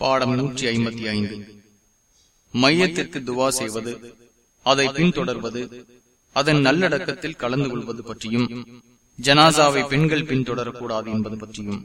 பாடம் நூற்றி ஐம்பத்தி ஐந்து. மையத்திற்கு துவா செய்வது அதை பின்தொடர்வது அதன் நல்லடக்கத்தில் கலந்து கொள்வது பற்றியும் ஜனாசாவை பெண்கள் பின்தொடரக்கூடாது என்பது பற்றியும்.